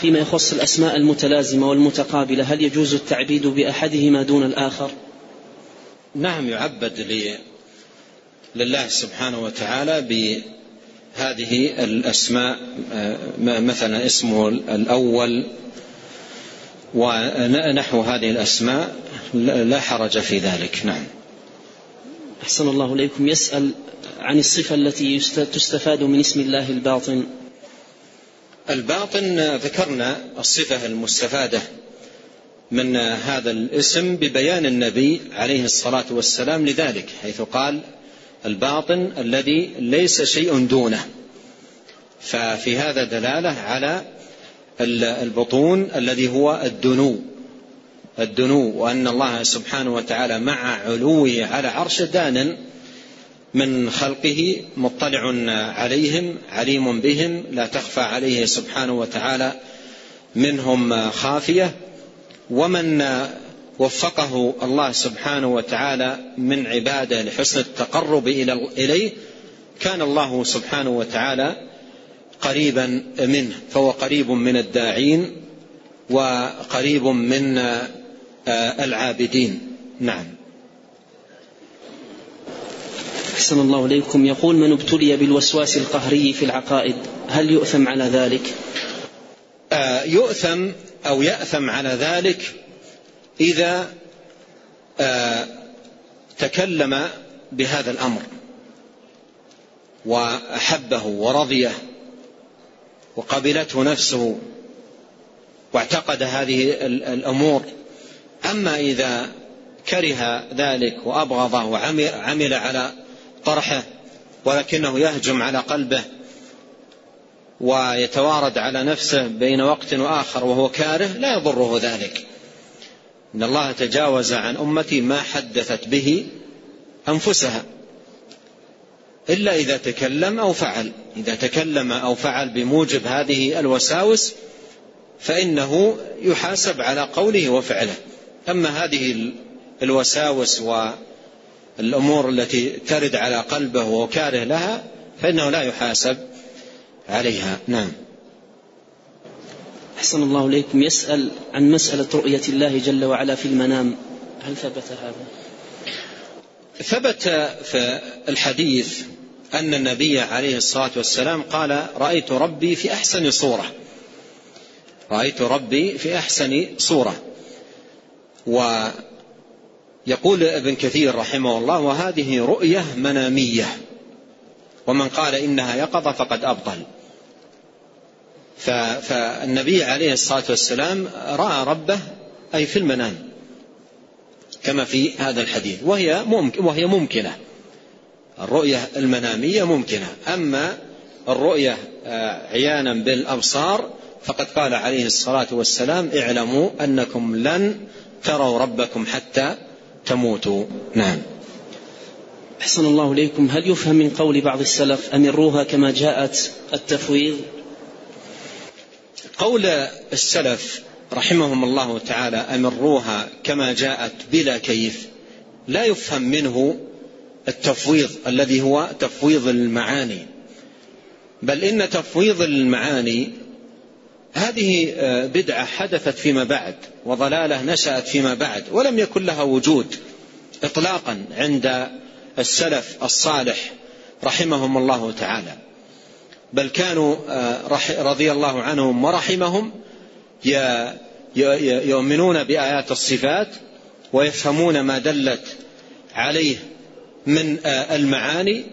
فيما يخص الأسماء المتلازمة والمتقابلة هل يجوز التعبيد بأحدهما دون الآخر؟ نعم يعبد لله سبحانه وتعالى بهذه الأسماء مثلا اسمه الأول ونحو هذه الأسماء لا حرج في ذلك. نعم. أحسن الله إليكم. يسأل عن الصفة التي تستفاد من اسم الله الباطن. الباطن ذكرنا الصفة المستفادة من هذا الاسم ببيان النبي عليه الصلاة والسلام لذلك حيث قال الباطن الذي ليس شيء دونه. ففي هذا دلالة على البطون الذي هو الدنو. الدنو وأن الله سبحانه وتعالى مع علوه على عرش دان من خلقه مطلع عليهم عليم بهم لا تخفى عليه سبحانه وتعالى منهم خافية. ومن وفقه الله سبحانه وتعالى من عباده لحسن التقرب إليه كان الله سبحانه وتعالى قريبا منه فهو قريب من الداعين وقريب من العابدين. نعم. أحسن الله إليكم. يقول من ابتلي بالوسواس القهري في العقائد هل يؤثم على ذلك؟ آه يؤثم أو يأثم على ذلك إذا آه تكلم بهذا الأمر وأحبه ورضيه وقبلته نفسه واعتقد هذه الأمور. أما إذا كره ذلك وأبغضه وعمل على طرحه ولكنه يهجم على قلبه ويتوارد على نفسه بين وقت وآخر وهو كاره لا يضره ذلك. إن الله تجاوز عن أمتي ما حدثت به أنفسها إلا إذا تكلم أو فعل. إذا تكلم أو فعل بموجب هذه الوساوس فإنه يحاسب على قوله وفعله. أما هذه الوساوس والامور التي ترد على قلبه وهو كاره لها فإنه لا يحاسب عليها. نعم. أحسن الله إليكم. يسأل عن مسألة رؤية الله جل وعلا في المنام. هل ثبت هذا؟ ثبت في الحديث أن النبي عليه الصلاة والسلام قال رأيت ربي في أحسن صورة. رأيت ربي في أحسن صورة. ويقول ابن كثير رحمه الله وهذه رؤية منامية. ومن قال إنها يقظة فقد أبطل. فالنبي عليه الصلاة والسلام رأى ربه أي في المنام كما في هذا الحديث. وهي ممكن وهي ممكنة. الرؤية المنامية ممكنة. أما الرؤية آه، عيانا بالأبصار فقد قال عليه الصلاة والسلام اعلموا أنكم لن تروا ربكم حتى تموتوا نعم. أحسن الله إليكم. هل يفهم من قول بعض السلف أمروها كما جاءت التفويض؟ قول السلف رحمهم الله تعالى أمروها كما جاءت بلا كيف لا يفهم منه التفويض الذي هو تفويض المعاني. بل إن تفويض المعاني هذه آه، بدعة حدثت فيما بعد وضلالة نشأت فيما بعد ولم يكن لها وجود إطلاقا عند السلف الصالح رحمهم الله تعالى. بل كانوا آه، رضي الله عنهم ورحمهم يؤمنون بآيات الصفات ويفهمون ما دلت عليه من آه، المعاني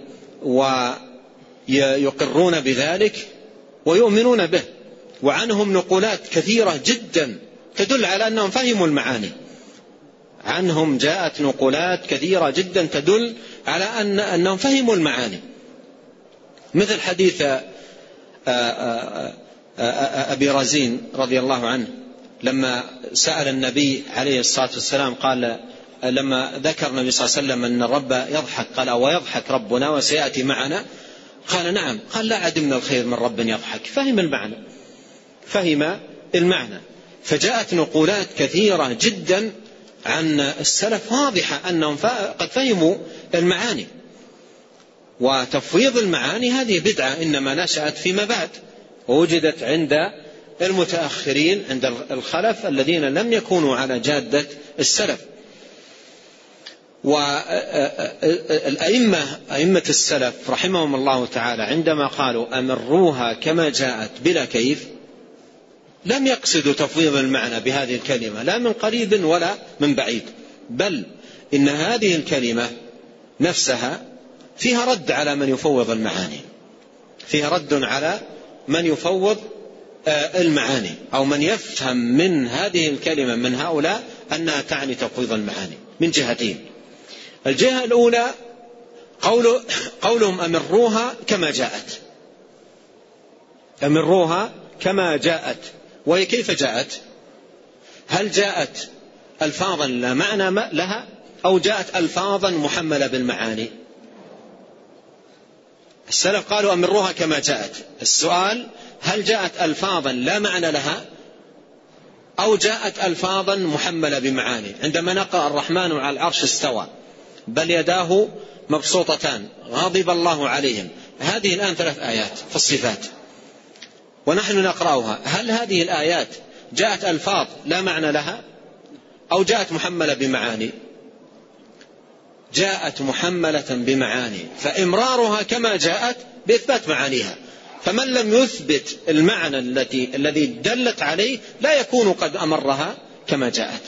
ويقرون بذلك ويؤمنون به. وعنهم نقولات كثيرة جدا تدل على أنهم فهموا المعاني. عنهم جاءت نقولات كثيرة جدا تدل على أن أنهم فهموا المعاني. مثل حديث آه، آه، آه، أبي رزين رضي الله عنه لما سأل النبي عليه الصلاة والسلام قال لما ذكر النبي صلى الله عليه وسلم أن الرب يضحك قال ويضحك ربنا وسيأتي معنا؟ قال نعم. قال لا عدمنا الخير من رب يضحك. فهم المعنى. فهم المعنى. فجاءت نقولات كثيرة جدا عن السلف واضحة أنهم قد فهموا المعاني. وتفويض المعاني هذه بدعة إنما نشأت فيما بعد. ووجدت عند المتأخرين عند الخلف الذين لم يكونوا على جادة السلف. والأئمة أئمة السلف رحمهم الله تعالى عندما قالوا أمروها كما جاءت بلا كيف لم يقصدوا تفويض المعنى بهذه الكلمة لا من قريب ولا من بعيد. بل إن هذه الكلمة نفسها فيها رد على من يفوض المعاني. فيها رد على من يفوض آه، المعاني. أو من يفهم من هذه الكلمة من هؤلاء أنها تعني تفويض المعاني من جهتين. الجهة الأولى قول قولهم أمروها كما جاءت. أمروها كما جاءت. وهي كيف جاءت؟ هل جاءت ألفاظا لا معنى لها أو جاءت ألفاظا محملة بالمعاني؟ السلف قالوا أمروها كما جاءت. السؤال هل جاءت ألفاظا لا معنى لها أو جاءت ألفاظا محملة بمعاني؟ عندما نقرأ الرحمن على العرش استوى. بل يداه مبسوطتان. غضب الله عليهم. هذه الآن ثلاث آيات في الصفات. ونحن نقرأها. هل هذه الآيات جاءت ألفاظ لا معنى لها؟ أو جاءت محملة بمعاني؟ جاءت محملة بمعاني. فإمرارها كما جاءت بإثبات معانيها. فمن لم يثبت المعنى التي الذي دلت عليه لا يكون قد أمرها كما جاءت.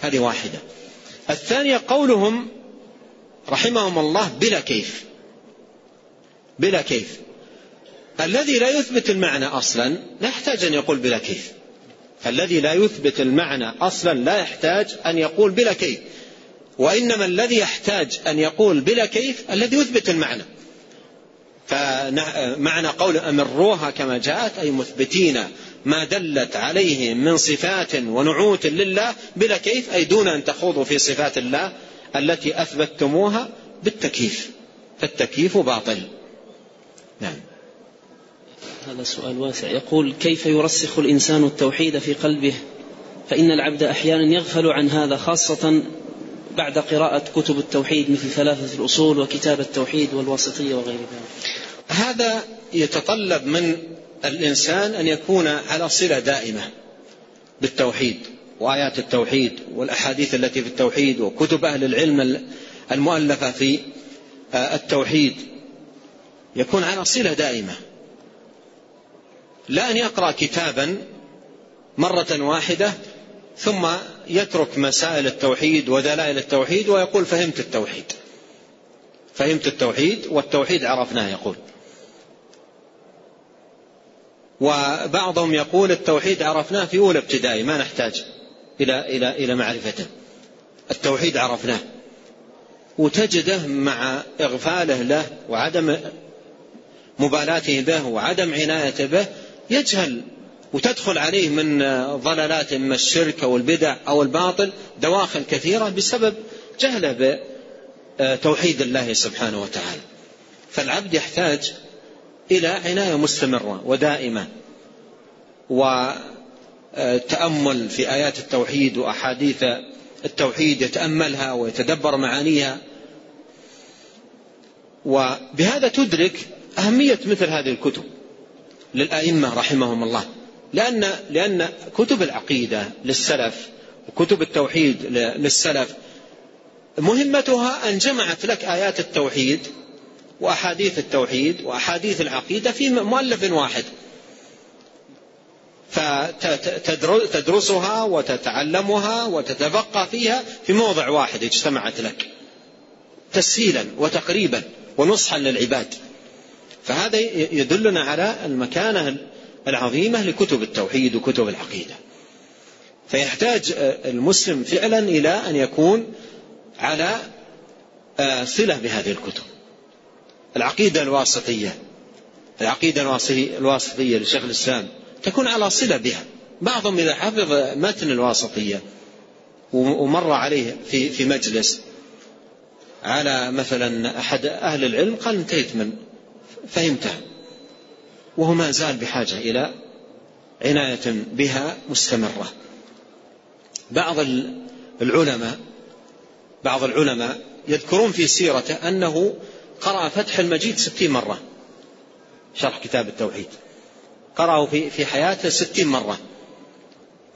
هذه واحدة. الثانية قولهم رحمهم الله بلا كيف. بلا كيف. الذي لا يثبت المعنى أصلا لا يحتاج أن يقول بلا كيف. الذي لا يثبت المعنى أصلا لا يحتاج أن يقول بلا كيف. وإنما الذي يحتاج أن يقول بلا كيف الذي يثبت المعنى. فمعنى قول أمروها كما جاءت أي مثبتين ما دلت عليه من صفات ونعوت لله بلا كيف أي دون أن تخوضوا في صفات الله التي أثبتتموها بالتكييف. فالتكييف باطل. نعم. هذا سؤال واسع. يقول كيف يرسخ الإنسان التوحيد في قلبه؟ فإن العبد أحيانا يغفل عن هذا خاصة بعد قراءة كتب التوحيد مثل ثلاثة الأصول وكتاب التوحيد والواسطية وغير ذلك. هذا يتطلب من الإنسان أن يكون على صلة دائمة بالتوحيد وآيات التوحيد والأحاديث التي في التوحيد وكتب أهل العلم المؤلفة في آه، التوحيد. يكون على صلة دائمة. لا أن يقرأ كتابا مرة واحدة ثم يترك مسائل التوحيد ودلائل التوحيد ويقول فهمت التوحيد. فهمت التوحيد والتوحيد عرفناه يقول. وبعضهم يقول التوحيد عرفناه في أولى ابتدائي ما نحتاج إلى إلى إلى معرفته. التوحيد عرفناه. وتجده مع إغفاله له وعدم مبالاته به وعدم عنايته به يجهل وتدخل عليه من ضلالات اما الشرك أو البدع أو الباطل دواخل كثيرة بسبب جهله بتوحيد الله سبحانه وتعالى. فالعبد يحتاج إلى عناية مستمرة ودائمة وتأمل في آيات التوحيد وأحاديث التوحيد يتأملها ويتدبر معانيها وبهذا تدرك أهمية مثل هذه الكتب للأئمة رحمهم الله. لأن لأن كتب العقيدة للسلف وكتب التوحيد للسلف مهمتها أن جمعت لك آيات التوحيد وأحاديث التوحيد وأحاديث العقيدة في مؤلف واحد. فتدرسها وتتعلمها وتتفقه فيها في موضع واحد اجتمعت لك تسهيلا وتقريبا ونصحا للعباد. فهذا يدلنا على المكانة العظيمة لكتب التوحيد وكتب العقيدة. فيحتاج المسلم فعلا إلى أن يكون على آه، صلة بهذه الكتب. العقيدة الواسطية العقيدة الواسطية لشيخ الإسلام تكون على صلة بها. بعضهم إذا حفظ متن الواسطية ومر عليه في في مجلس على مثلا أحد أهل العلم قال انتهيت من فهمتها وهو ما زال بحاجة إلى عناية بها مستمرة. بعض العلماء بعض العلماء يذكرون في سيرته أنه قرأ فتح المجيد ستين مرة. شرح كتاب التوحيد. قرأه في في حياته ستين مرة.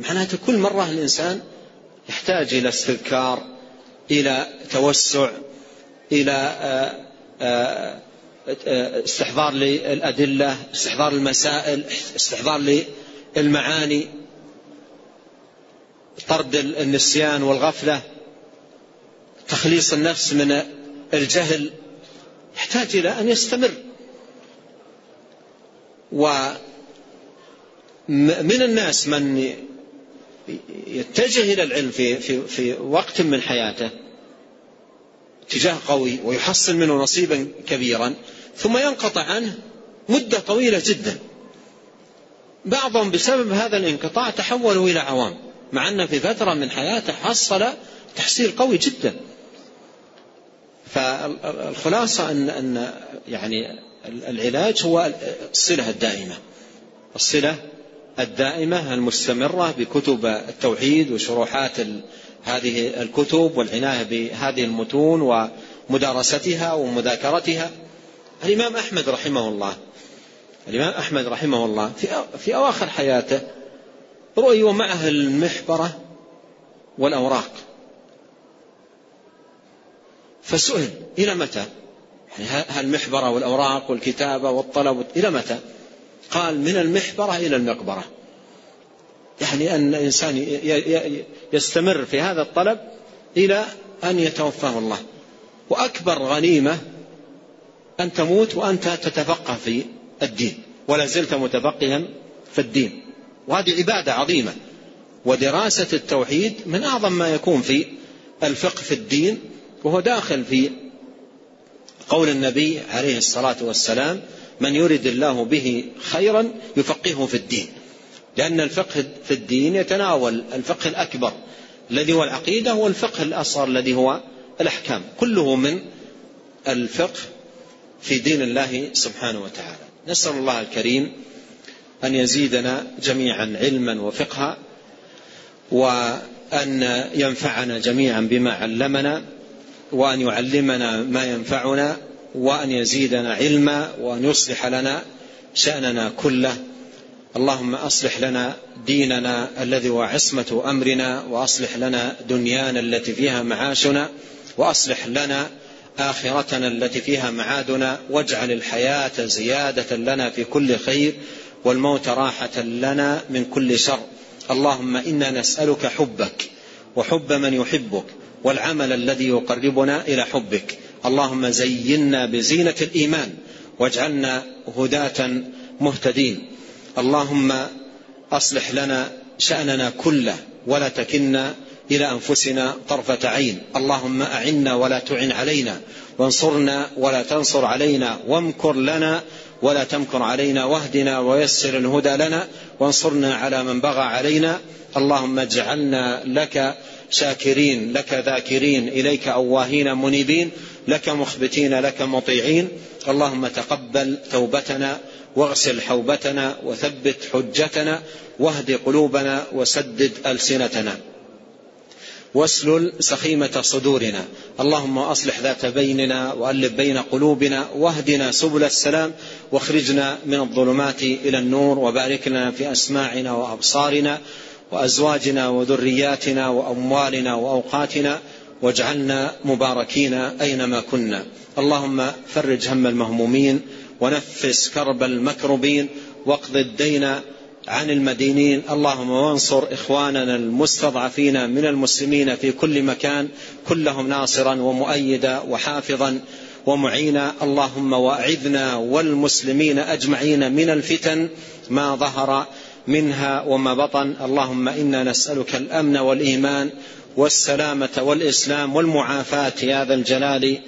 معناته كل مرة الإنسان يحتاج إلى استذكار إلى توسع إلى آه، آه، استحضار للأدلة استحضار المسائل استحضار للمعاني طرد النسيان والغفلة تخليص النفس من الجهل يحتاج إلى أن يستمر. ومن الناس من يتجه إلى العلم في, في, في وقت من حياته اتجاه قوي ويحصل منه نصيبا كبيرا ثم ينقطع عنه مدة طويلة جدا. بعضهم بسبب هذا الانقطاع تحولوا إلى عوام مع أن في فترة من حياته حصل تحصيل قوي جدا. فالخلاصة أن, أن يعني العلاج هو الصلة الدائمة. الصلة الدائمة المستمرة بكتب التوحيد وشروحات هذه الكتب والعناية بهذه المتون ومدارستها ومذاكرتها. الإمام أحمد رحمه الله الإمام أحمد رحمه الله في في أواخر حياته رؤي ومعه المحبرة والأوراق. فسئل إلى متى؟ يعني المحبرة والأوراق والكتابة والطلب إلى متى؟ قال من المحبرة إلى المقبرة. يعني أن الإنسان يستمر في هذا الطلب إلى أن يتوفاه الله. وأكبر غنيمة أن تموت وأنت تتفقه في الدين. ولا زلت متفقها في الدين. وهذه عبادة عظيمة. ودراسة التوحيد من أعظم ما يكون في الفقه في الدين. وهو داخل في قول النبي عليه الصلاة والسلام من يرد الله به خيرا يفقهه في الدين. لأن الفقه في الدين يتناول الفقه الأكبر الذي هو العقيدة والفقه الأصغر الذي هو الأحكام كله من الفقه في دين الله سبحانه وتعالى. نسأل الله الكريم أن يزيدنا جميعا علما وفقها وأن ينفعنا جميعا بما علمنا وأن يعلمنا ما ينفعنا وأن يزيدنا علما وأن يصلح لنا شأننا كله. اللهم أصلح لنا ديننا الذي هو عصمة أمرنا وأصلح لنا دنيانا التي فيها معاشنا وأصلح لنا آخرتنا التي فيها معادنا واجعل الحياة زيادة لنا في كل خير والموت راحة لنا من كل شر. اللهم إنا نسألك حبك وحب من يحبك والعمل الذي يقربنا إلى حبك. اللهم زينا بزينة الإيمان واجعلنا هداة مهتدين. اللهم أصلح لنا شأننا كله ولا تكلنا إلى أنفسنا طرفة عين. اللهم أعنا ولا تعن علينا وانصرنا ولا تنصر علينا وامكر لنا ولا تمكر علينا واهدنا ويسر الهدى لنا وانصرنا على من بغى علينا. اللهم اجعلنا لك شاكرين لك ذاكرين إليك أواهين منيبين. لك مخبتين لك مطيعين. اللهم تقبل توبتنا واغسل حوبتنا وثبت حجتنا واهد قلوبنا وسدد ألسنتنا. واسلل سخيمة صدورنا. اللهم أصلح ذات بيننا وألف بين قلوبنا واهدنا سبل السلام واخرجنا من الظلمات إلى النور وبارك لنا في أسماعنا وأبصارنا وأزواجنا وذرياتنا وأموالنا وأوقاتنا واجعلنا مباركين أينما كنا. اللهم فرج هم المهمومين ونفس كرب المكروبين واقض الدين عن المدينين. اللهم وانصر إخواننا المستضعفين من المسلمين في كل مكان كلهم ناصرا ومؤيدا وحافظا ومعينا. اللهم وأعذنا والمسلمين أجمعين من الفتن. ما ظهر منها وما بطن. اللهم إنا نسألك الأمن والإيمان والسلامة والإسلام والمعافاة يا ذا الجلال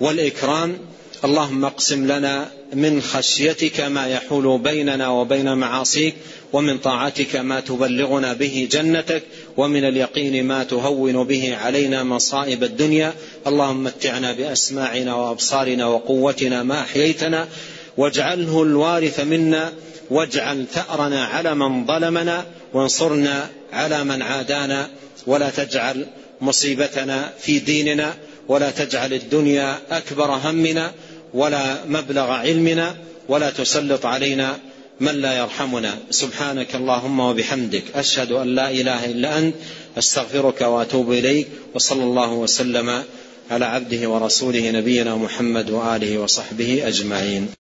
والإكرام. اللهم اقسم لنا من خشيتك ما يحول بيننا وبين معاصيك ومن طاعتك ما تبلغنا به جنتك ومن اليقين ما تهون به علينا مصائب الدنيا. اللهم متعنا بأسماعنا وأبصارنا وقوتنا ما أحييتنا واجعله الوارث منا. واجعل ثأرنا على من ظلمنا وانصرنا على من عادانا. ولا تجعل مصيبتنا في ديننا ولا تجعل الدنيا أكبر همنا ولا مبلغ علمنا ولا تسلط علينا من لا يرحمنا. سبحانك اللهم وبحمدك أشهد أن لا إله إلا أنت أستغفرك وأتوب إليك وصلى الله وسلم على عبده ورسوله نبينا محمد وآله وصحبه أجمعين.